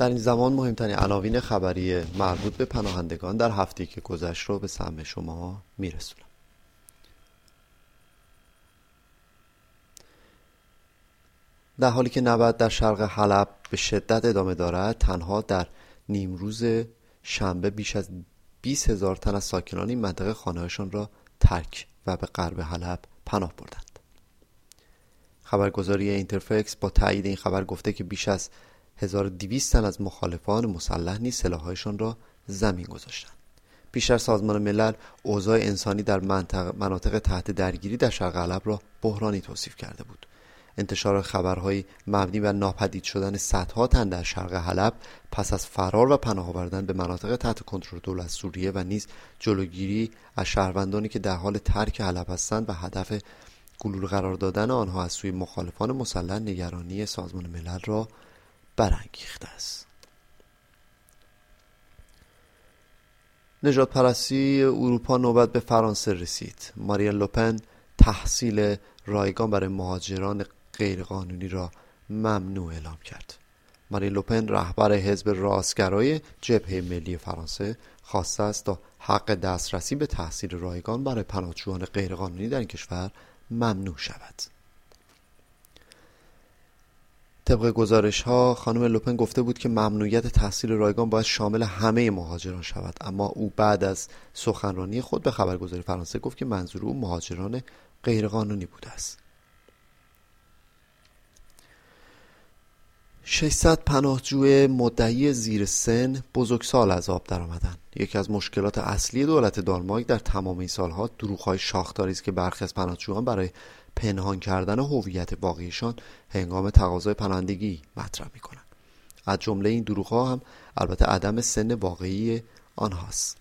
در این زمان مهمترین عناوین خبری مربوط به پناهندگان در هفته که گذشت رو به سهم شما میرسونم. در حالی که نبرد در شرق حلب به شدت ادامه دارد تنها در نیمروز شنبه بیش از 20 هزار تن از ساکنان این منطقه خانهشان را ترک و به غرب حلب پناه بردند. خبرگزاری اینترفکس با تایید این خبر گفته که بیش از 1200 تن از مخالفان مسلح نیز سلاحهایشان را زمین گذاشتند. بیشتر سازمان ملل اوضاع انسانی در مناطق تحت درگیری در شرق حلب را بحرانی توصیف کرده بود. انتشار خبرهای مبنی بر ناپدید شدن صدها تن در شرق حلب پس از فرار و پناه آوردن به مناطق تحت کنترل دولت سوریه و نیز جلوگیری از شهروندانی که در حال ترک حلب هستند و هدف گلول قرار دادن آنها از سوی مخالفان مسلح نگرانی سازمان ملل را برانگیخته است. نجات پرستی اروپا نوبت به فرانسه رسید. مارین لوپن تحصیل رایگان برای مهاجران غیرقانونی را ممنوع اعلام کرد. مارین لوپن رهبر حزب راستگرای جبهه ملی فرانسه خواسته است تا حق دسترسی به تحصیل رایگان برای پناهجویان غیرقانونی در این کشور ممنوع شود. طبق گزارش ها خانم لوپن گفته بود که ممنوعیت تحصیل رایگان باید شامل همه مهاجران شود اما او بعد از سخنرانی خود به خبرگزاری فرانسه گفت که منظور او مهاجران غیرقانونی بوده است. 600 پناهجوی مدعی زیر سن بزرگسال از آب درآمدند یکی از مشکلات اصلی دولت دانمارک در تمام این سالها دروغ‌های شاخداری است که برخی از پناهجویان برای پنهان کردن هویت واقعیشان هنگام تقاضای پناهندگی مطرح می‌کنند. از جمله این دروغ‌ها هم البته عدم سن واقعی آنهاست.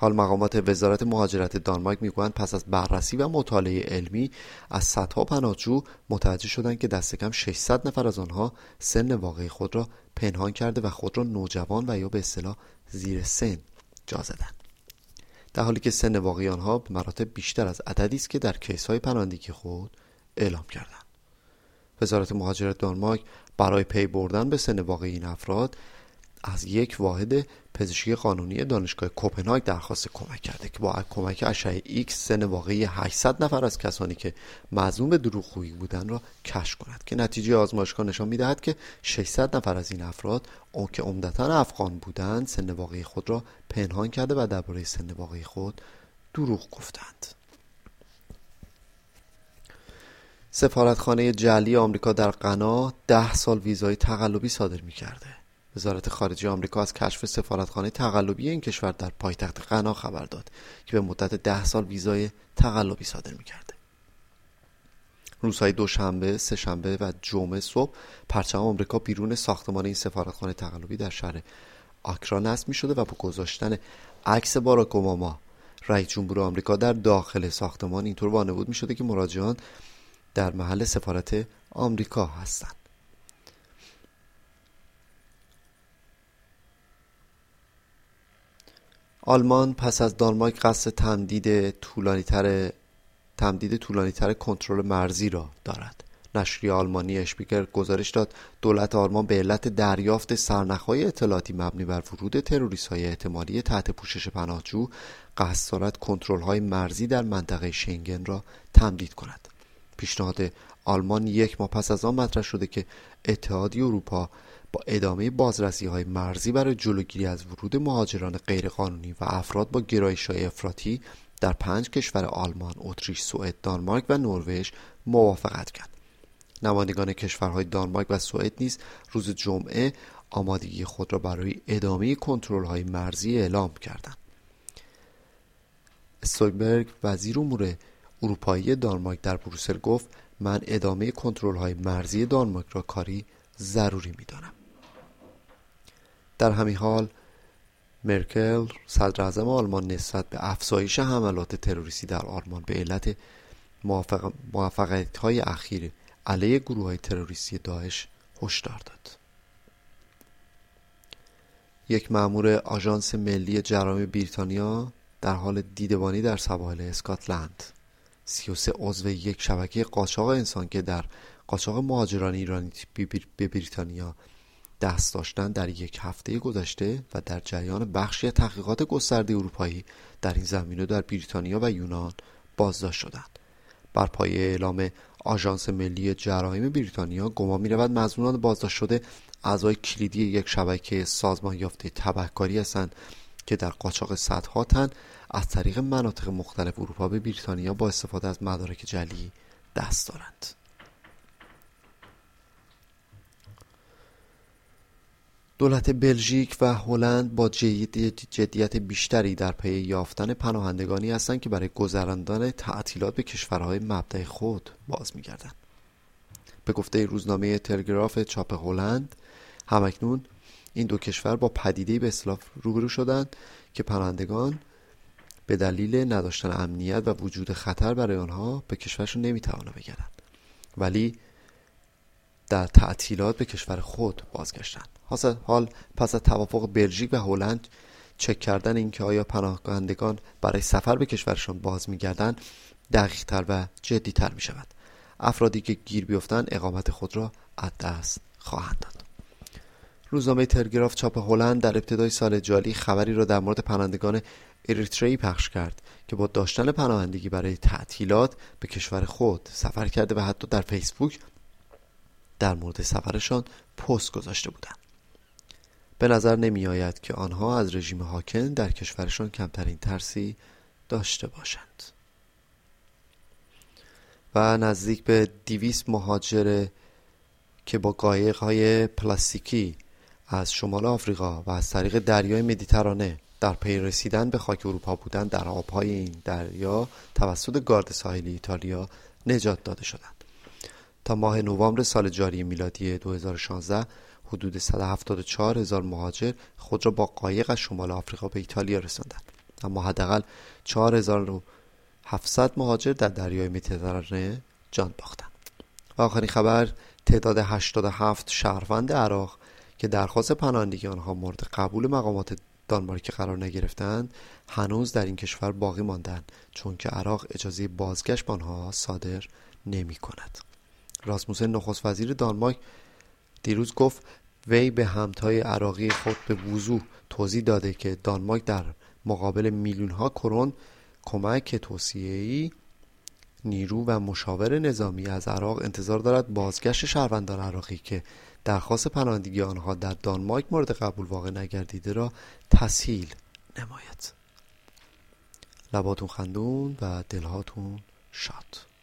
حال مقامات وزارت مهاجرت دانمارک می‌گویند پس از بررسی و مطالعه علمی از صدها پناهجو متوجه شدند که دست کم 600 نفر از آنها سن واقعی خود را پنهان کرده و خود را نوجوان و یا به اصطلاح زیر سن جا زدند. در حالی که سن واقعی آنها به مراتب بیشتر از عددی است که در case های پناهندگی خود اعلام کردند. وزارت مهاجرت دانمارک برای پی بردن به سن واقعی این افراد از یک واحد پزشکی قانونی دانشگاه کوپنهاگ درخواست کمک کرده که با کمک اشعه ایکس سن واقعی 800 نفر از کسانی که به دروغگویی بودند را کشف کند که نتیجه آزمایشگاه نشان می‌دهد که 600 نفر از این افراد اون که عمدتا افغان بودند سن واقعی خود را پنهان کرده و درباره سن واقعی خود دروغ گفتند سفارتخانه جلی آمریکا در غنا ده سال ویزای تقلبی صادر می کرده. وزارت خارجه آمریکا از کشف سفارتخانه تقلبی این کشور در پایتخت غنا خبر داد که به مدت ده سال ویزای تقلبی صادر می‌کرده. روزهای دوشنبه، سهشنبه و جمعه صبح پرچم آمریکا بیرون ساختمان این سفارتخانه تقلبی در شهر آکرا نصب می شده و با گذاشتن عکس باراک اوباما رئیس جمهور آمریکا در داخل ساختمان اینطور وانمود می شده که مراجعان در محل سفارت آمریکا هستند. آلمان پس از دانمارک قصد تمدید طولانیتر تمدید طولانیتر کنترل مرزی را دارد. نشریه آلمانی اشپیگر گزارش داد دولت آلمان به علت دریافت سرنخهای اطلاعاتی مبنی بر ورود تروریست های احتمالی تحت پوشش پناهجو قصد دارد کنترل های مرزی در منطقه شنگن را تمدید کند. پیشنهاد آلمان یک ماه پس از آن مطرح شده که اتحادیه اروپا ادامه بازرسی های مرزی برای جلوگیری از ورود مهاجران غیرقانونی و افراد با گرایش های افراطی در پنج کشور آلمان، اتریش، سوئد، دانمارک و نروژ موافقت کرد. نمایندگان کشورهای دانمارک و سوئد نیز روز جمعه آمادگی خود را برای ادامه کنترل های مرزی اعلام کردند. استویبرگ وزیر امور اروپایی دانمارک در بروسل گفت من ادامه کنترل های مرزی دانمارک را کاری ضروری می‌دانم. در همین حال مرکل صدر اعظم آلمان نسبت به افزایش حملات تروریستی در آلمان به علت موفقیت های اخیر علیه گروه های تروریستی داعش هشدار داد. یک مأمور آژانس ملی جرایم بریتانیا در حال دیدبانی در سواحل اسکاتلند. 33 عضو یک شبکه قاچاق انسان که در قاچاق مهاجران ایرانی به بریتانیا دست داشتن در یک هفته گذشته و در جریان بخشی تحقیقات گسترده اروپایی در این زمینه در بریتانیا و یونان بازداشت شدند. بر پایه اعلام آژانس ملی جرایم بریتانیا گمان می رود مزنونان بازداشت شده اعضای کلیدی یک شبکه سازمان یافته تبهکاری هستند که در قاچاق صدها تن از طریق مناطق مختلف اروپا به بریتانیا با استفاده از مدارک جلی دست دارند. دولت بلژیک و هلند با جدیت بیشتری در پی یافتن پناهندگانی هستند که برای گذراندن تعطیلات به کشورهای مبدع خود باز میگردند. به گفته روزنامه تلگراف چاپ هلند همکنون این دو کشور با پدیده به اصطلاح روبرو شدند که پناهندگان به دلیل نداشتن امنیت و وجود خطر برای آنها به کشورشون نمی‌توانند بگردند ولی در تعطیلات به کشور خود بازگشتند. حال پس از توافق بلژیک و هلند چک کردن اینکه آیا پناهندگان برای سفر به کشورشان باز میگردند دقیقتر و جدیتر می شود افرادی که گیر بیفتند اقامت خود را از دست خواهند داد. روزنامه تلگراف چاپ هلند در ابتدای سال جاری خبری را در مورد پناهندگان اریتری پخش کرد که با داشتن پناهندگی برای تعطیلات به کشور خود سفر کرده و حتی در فیسبوک در مورد سفرشان پست گذاشته بودند. به نظر نمی آید که آنها از رژیم حاکم در کشورشان کمترین ترسی داشته باشند. و نزدیک به دیویس مهاجر که با قایق های پلاستیکی از شمال آفریقا و از طریق دریای مدیترانه در پی رسیدن به خاک اروپا بودند در آبهای این دریا توسط گارد ساحلی ایتالیا نجات داده شدند. تا ماه نوامبر سال جاری میلادی 2016 حدود 174 هزار مهاجر خود را با قایق از شمال آفریقا به ایتالیا رساندند. اما حداقل 4700 مهاجر در دریای مدیترانه جان باختند. و آخرین خبر تعداد 87 شهروند عراق که درخواست پناهندگی آنها مورد قبول مقامات دانمارک قرار نگرفتند هنوز در این کشور باقی ماندند چون که عراق اجازه بازگشت به آنها صادر نمی کند راسموسن نخست وزیر دانمارک دیروز گفت وی به همتای عراقی خود به وضوح توضیح داده که دانمارک در مقابل میلیون ها کرون کمک توصیه‌ای نیرو و مشاور نظامی از عراق انتظار دارد بازگشت شهروندان عراقی که درخواست پناهندگی آنها در دانمارک مورد قبول واقع نگردیده را تسهیل نماید. لباتون خندون و دلهاتون شاد.